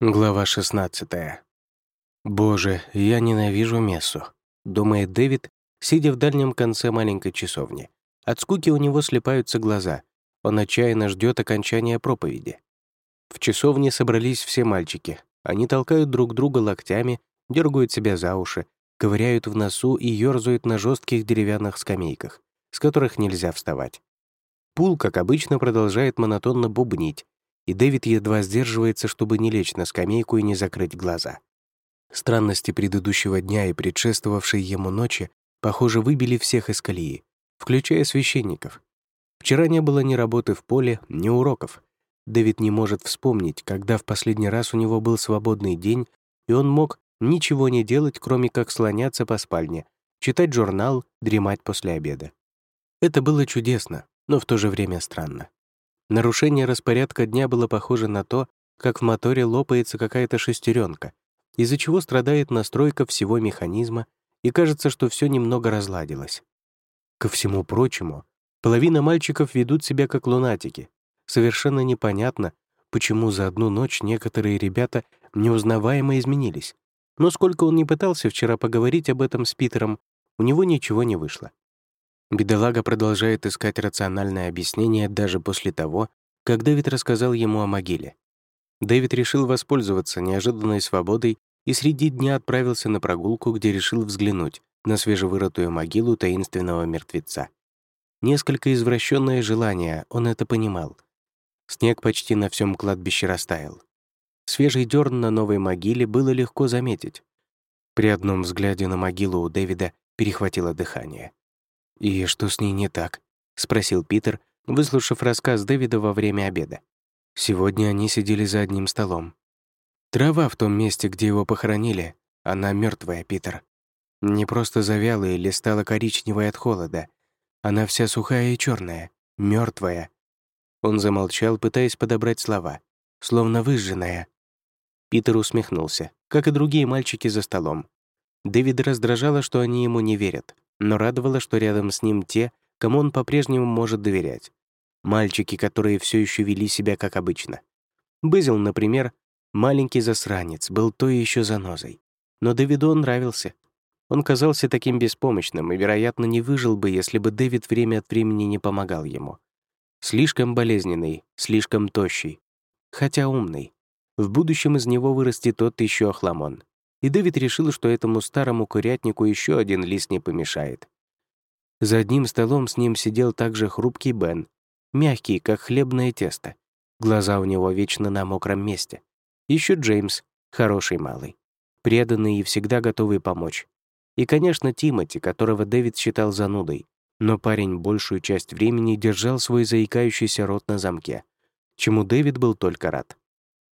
Глава 16. «Боже, я ненавижу мессу», — думает Дэвид, сидя в дальнем конце маленькой часовни. От скуки у него слепаются глаза. Он отчаянно ждет окончания проповеди. В часовне собрались все мальчики. Они толкают друг друга локтями, дергают себя за уши, ковыряют в носу и ёрзают на жестких деревянных скамейках, с которых нельзя вставать. Пул, как обычно, продолжает монотонно бубнить, и Дэвид едва сдерживается, чтобы не лечь на скамейку и не закрыть глаза. Странности предыдущего дня и предшествовавшей ему ночи, похоже, выбили всех из колеи, включая священников. Вчера не было ни работы в поле, ни уроков. Дэвид не может вспомнить, когда в последний раз у него был свободный день, и он мог ничего не делать, кроме как слоняться по спальне, читать журнал, дремать после обеда. Это было чудесно, но в то же время странно. Нарушение распорядка дня было похоже на то, как в моторе лопается какая-то шестеренка, из-за чего страдает настройка всего механизма, и кажется, что все немного разладилось. Ко всему прочему, половина мальчиков ведут себя как лунатики. Совершенно непонятно, почему за одну ночь некоторые ребята неузнаваемо изменились. Но сколько он не пытался вчера поговорить об этом с Питером, у него ничего не вышло. Бедолага продолжает искать рациональное объяснение даже после того, как Дэвид рассказал ему о могиле. Дэвид решил воспользоваться неожиданной свободой и среди дня отправился на прогулку, где решил взглянуть на свежевырытую могилу таинственного мертвеца. Несколько извращенное желание, он это понимал. Снег почти на всем кладбище растаял. Свежий дерн на новой могиле было легко заметить. При одном взгляде на могилу у Дэвида перехватило дыхание. «И что с ней не так?» — спросил Питер, выслушав рассказ Дэвида во время обеда. Сегодня они сидели за одним столом. Трава в том месте, где его похоронили, она мертвая, Питер. Не просто завяла или стала коричневой от холода. Она вся сухая и черная, мертвая. Он замолчал, пытаясь подобрать слова, словно выжженная. Питер усмехнулся, как и другие мальчики за столом. Дэвид раздражало, что они ему не верят но радовало, что рядом с ним те, кому он по-прежнему может доверять. Мальчики, которые все еще вели себя как обычно. Безил, например, маленький засранец, был то еще занозой. Но Дэвиду он нравился. Он казался таким беспомощным и, вероятно, не выжил бы, если бы Дэвид время от времени не помогал ему. Слишком болезненный, слишком тощий, хотя умный. В будущем из него вырастет тот еще охламон и Дэвид решил, что этому старому курятнику еще один лист не помешает. За одним столом с ним сидел также хрупкий Бен, мягкий, как хлебное тесто. Глаза у него вечно на мокром месте. Еще Джеймс, хороший малый, преданный и всегда готовый помочь. И, конечно, Тимоти, которого Дэвид считал занудой, но парень большую часть времени держал свой заикающийся рот на замке, чему Дэвид был только рад.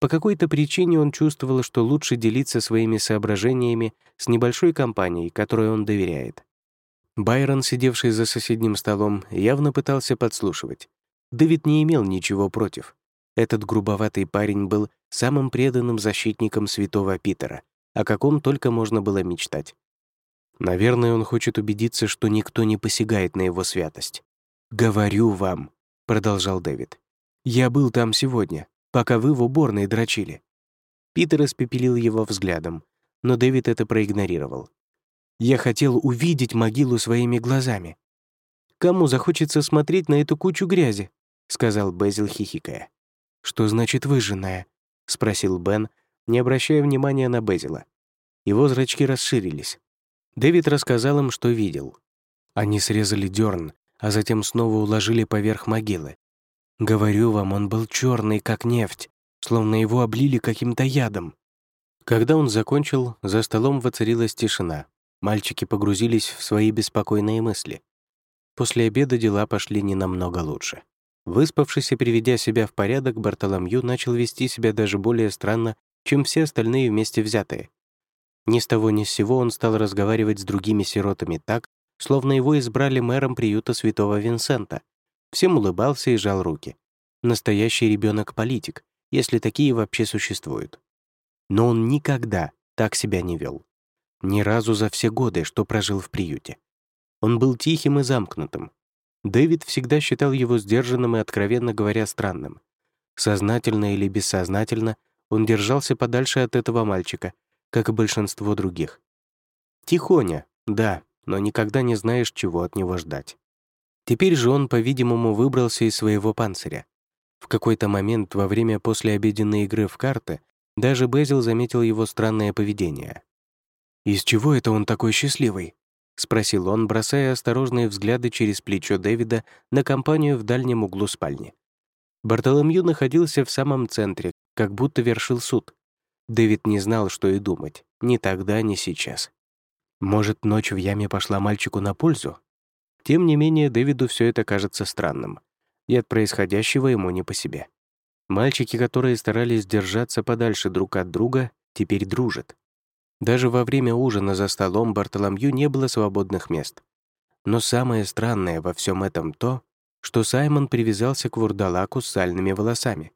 По какой-то причине он чувствовал, что лучше делиться своими соображениями с небольшой компанией, которой он доверяет. Байрон, сидевший за соседним столом, явно пытался подслушивать. Дэвид не имел ничего против. Этот грубоватый парень был самым преданным защитником святого Питера, о каком только можно было мечтать. Наверное, он хочет убедиться, что никто не посягает на его святость. «Говорю вам», — продолжал Дэвид. «Я был там сегодня пока вы в уборной дрочили». Питер испепелил его взглядом, но Дэвид это проигнорировал. «Я хотел увидеть могилу своими глазами». «Кому захочется смотреть на эту кучу грязи?» — сказал Безил, хихикая. «Что значит выжженная?» — спросил Бен, не обращая внимания на Безила. Его зрачки расширились. Дэвид рассказал им, что видел. Они срезали дерн, а затем снова уложили поверх могилы. Говорю вам, он был черный, как нефть, словно его облили каким-то ядом. Когда он закончил, за столом воцарилась тишина. Мальчики погрузились в свои беспокойные мысли. После обеда дела пошли не намного лучше. Выспавшись и приведя себя в порядок, Бартоломью начал вести себя даже более странно, чем все остальные вместе взятые. Ни с того ни с сего он стал разговаривать с другими сиротами так, словно его избрали мэром приюта святого Винсента — Всем улыбался и жал руки. Настоящий ребенок-политик, если такие вообще существуют. Но он никогда так себя не вел. Ни разу за все годы, что прожил в приюте. Он был тихим и замкнутым. Дэвид всегда считал его сдержанным и, откровенно говоря, странным. Сознательно или бессознательно, Он держался подальше от этого мальчика, как и большинство других. Тихоня, да, но никогда не знаешь, чего от него ждать. Теперь же он, по-видимому, выбрался из своего панциря. В какой-то момент во время послеобеденной игры в карты даже Безил заметил его странное поведение. «Из чего это он такой счастливый?» — спросил он, бросая осторожные взгляды через плечо Дэвида на компанию в дальнем углу спальни. Бартоломью находился в самом центре, как будто вершил суд. Дэвид не знал, что и думать, ни тогда, ни сейчас. Может, ночь в яме пошла мальчику на пользу? Тем не менее, Дэвиду все это кажется странным, и от происходящего ему не по себе. Мальчики, которые старались держаться подальше друг от друга, теперь дружат. Даже во время ужина за столом Бартоломью не было свободных мест. Но самое странное во всем этом то, что Саймон привязался к вурдалаку с сальными волосами.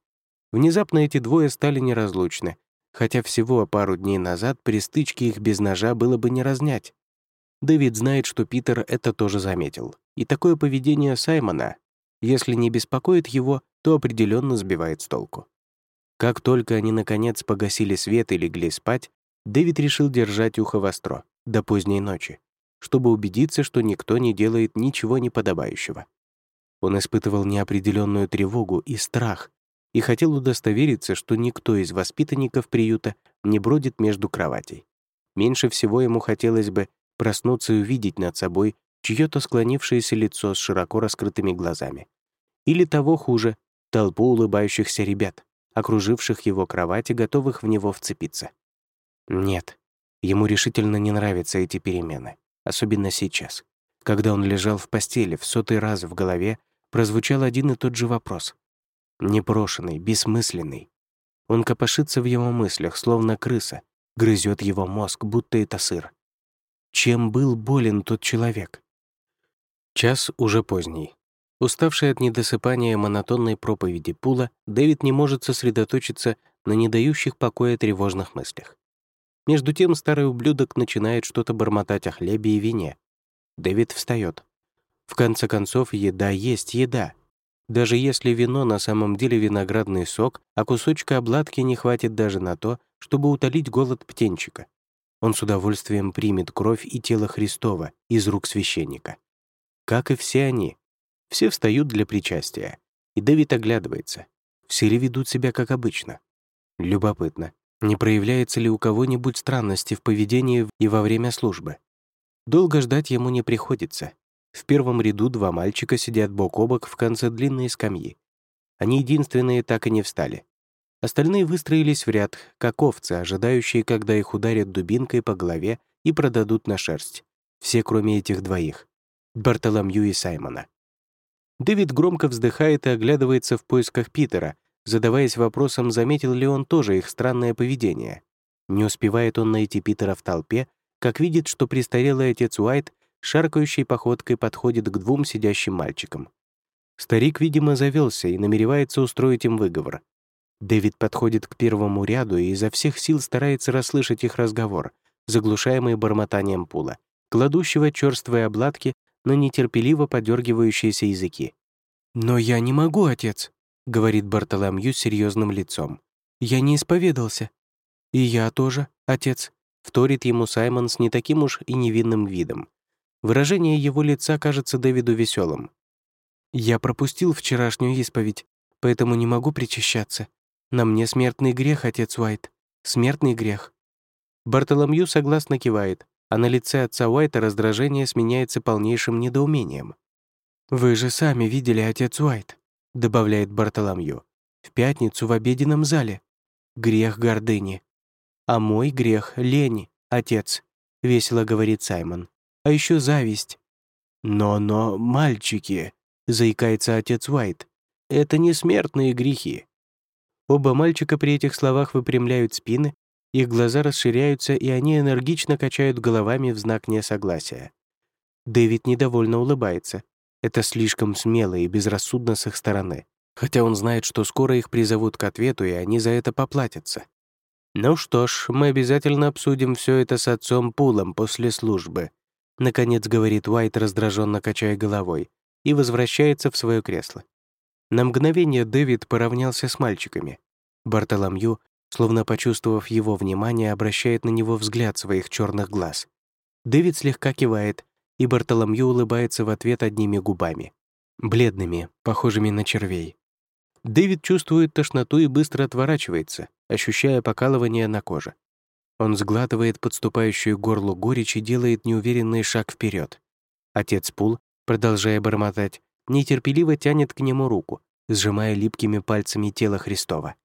Внезапно эти двое стали неразлучны, хотя всего пару дней назад при стычке их без ножа было бы не разнять. Дэвид знает, что Питер это тоже заметил, и такое поведение Саймона, если не беспокоит его, то определенно сбивает с толку. Как только они, наконец, погасили свет и легли спать, Дэвид решил держать ухо востро до поздней ночи, чтобы убедиться, что никто не делает ничего неподобающего. Он испытывал неопределенную тревогу и страх и хотел удостовериться, что никто из воспитанников приюта не бродит между кроватей. Меньше всего ему хотелось бы проснуться и увидеть над собой чье-то склонившееся лицо с широко раскрытыми глазами. Или того хуже, толпу улыбающихся ребят, окруживших его кровать и готовых в него вцепиться. Нет, ему решительно не нравятся эти перемены, особенно сейчас, когда он лежал в постели, в сотый раз в голове прозвучал один и тот же вопрос. Непрошенный, бессмысленный. Он копошится в его мыслях, словно крыса, грызет его мозг, будто это сыр. Чем был болен тот человек? Час уже поздний. Уставший от недосыпания монотонной проповеди Пула, Дэвид не может сосредоточиться на не дающих покоя тревожных мыслях. Между тем старый ублюдок начинает что-то бормотать о хлебе и вине. Дэвид встает. В конце концов, еда есть еда. Даже если вино на самом деле виноградный сок, а кусочка обладки не хватит даже на то, чтобы утолить голод птенчика. Он с удовольствием примет кровь и тело Христова из рук священника. Как и все они. Все встают для причастия. И Дэвид оглядывается. Все ли ведут себя как обычно? Любопытно. Не проявляется ли у кого-нибудь странности в поведении и во время службы? Долго ждать ему не приходится. В первом ряду два мальчика сидят бок о бок в конце длинной скамьи. Они единственные так и не встали. Остальные выстроились в ряд, как овцы, ожидающие, когда их ударят дубинкой по голове и продадут на шерсть. Все, кроме этих двоих — Бартоломью и Саймона. Дэвид громко вздыхает и оглядывается в поисках Питера, задаваясь вопросом, заметил ли он тоже их странное поведение. Не успевает он найти Питера в толпе, как видит, что престарелый отец Уайт шаркающей походкой подходит к двум сидящим мальчикам. Старик, видимо, завелся и намеревается устроить им выговор. Дэвид подходит к первому ряду и изо всех сил старается расслышать их разговор, заглушаемый бормотанием пула, кладущего черствые обладки на нетерпеливо подергивающиеся языки. «Но я не могу, отец», — говорит Бартоломью серьезным лицом. «Я не исповедался». «И я тоже, отец», — вторит ему Саймон с не таким уж и невинным видом. Выражение его лица кажется Дэвиду веселым. «Я пропустил вчерашнюю исповедь, поэтому не могу причащаться. На мне смертный грех, отец Уайт. Смертный грех». Бартоломью согласно кивает, а на лице отца Уайта раздражение сменяется полнейшим недоумением. «Вы же сами видели, отец Уайт добавляет Бартоломью. «В пятницу в обеденном зале. Грех гордыни. А мой грех — лень, отец», — весело говорит Саймон. «А еще зависть». «Но-но, мальчики», — заикается отец Уайт, — «это не смертные грехи». Оба мальчика при этих словах выпрямляют спины, их глаза расширяются, и они энергично качают головами в знак несогласия. Дэвид недовольно улыбается, это слишком смело и безрассудно с их стороны, хотя он знает, что скоро их призовут к ответу, и они за это поплатятся. «Ну что ж, мы обязательно обсудим все это с отцом Пулом после службы», наконец говорит Уайт, раздраженно качая головой, и возвращается в свое кресло. На мгновение Дэвид поравнялся с мальчиками. Бартоломью словно почувствовав его внимание, обращает на него взгляд своих черных глаз. Дэвид слегка кивает, и Бартоломью улыбается в ответ одними губами, бледными, похожими на червей. Дэвид чувствует тошноту и быстро отворачивается, ощущая покалывание на коже. Он сглатывает подступающую горлу горечь и делает неуверенный шаг вперед. Отец Пул, продолжая бормотать, нетерпеливо тянет к нему руку, сжимая липкими пальцами тело Христова.